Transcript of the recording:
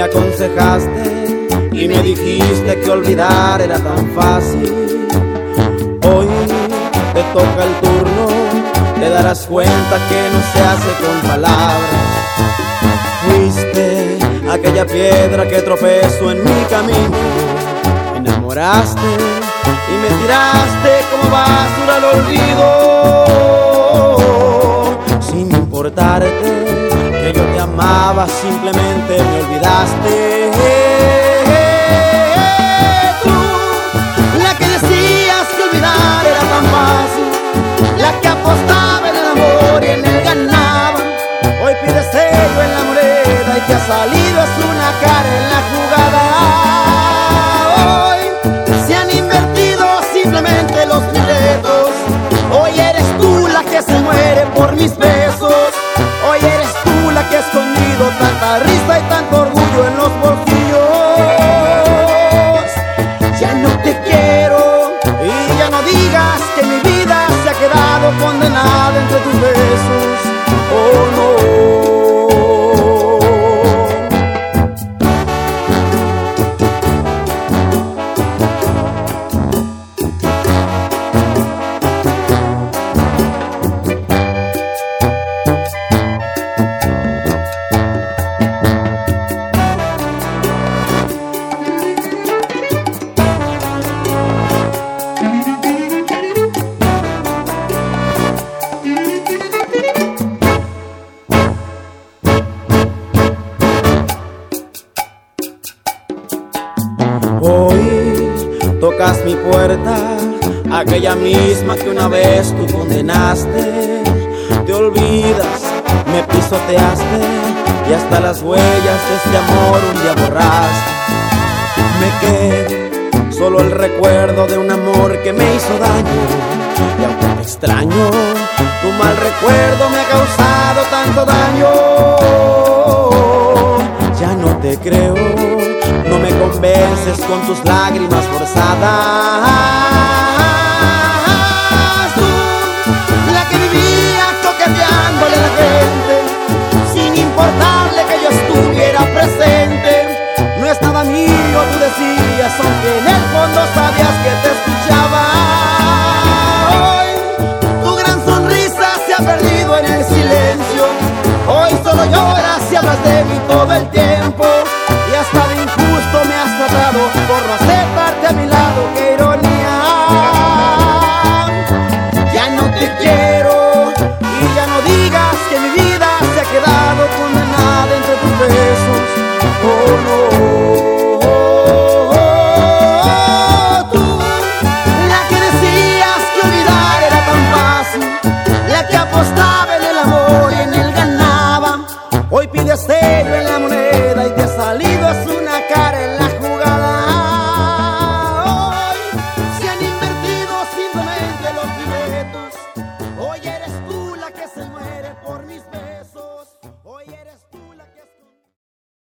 aconsejaste y me dijiste que olvidar era tan fácil. Hoy te toca el turno, te darás cuenta que no se hace con palabras. Fuiste aquella piedra que tropezó en mi camino, me enamoraste y me tiraste como basura al olvido, sin importarte amaba, simplemente me olvidaste. Tú, la que decías que olvidar era tan fácil, la que apostaba en el amor y en el ganaba. Hoy pides sello en la moneda y que ha salido es una cara en la jugada. Hoy se han invertido simplemente los billetos. Hoy eres tú la que se muere por mis besos. Tanta risa y tanto mi puerta, aquella misma que una vez tú condenaste. Te olvidas, me pisoteaste y hasta las huellas de este amor un día borraste. Me queda solo el recuerdo de un amor que me hizo daño. Y aunque te extraño, tu mal recuerdo me ha causado tanto daño. Ya no te creo, con tus lágrimas forzadas. Tú, la que vivía coqueteándole a la gente, sin importarle que yo estuviera presente. No estaba mío, tú decías, aunque en el fondo sabías que te escuchaba. Hoy tu gran sonrisa se ha perdido en el silencio. Hoy solo lloras y hablas de mí todo el tiempo.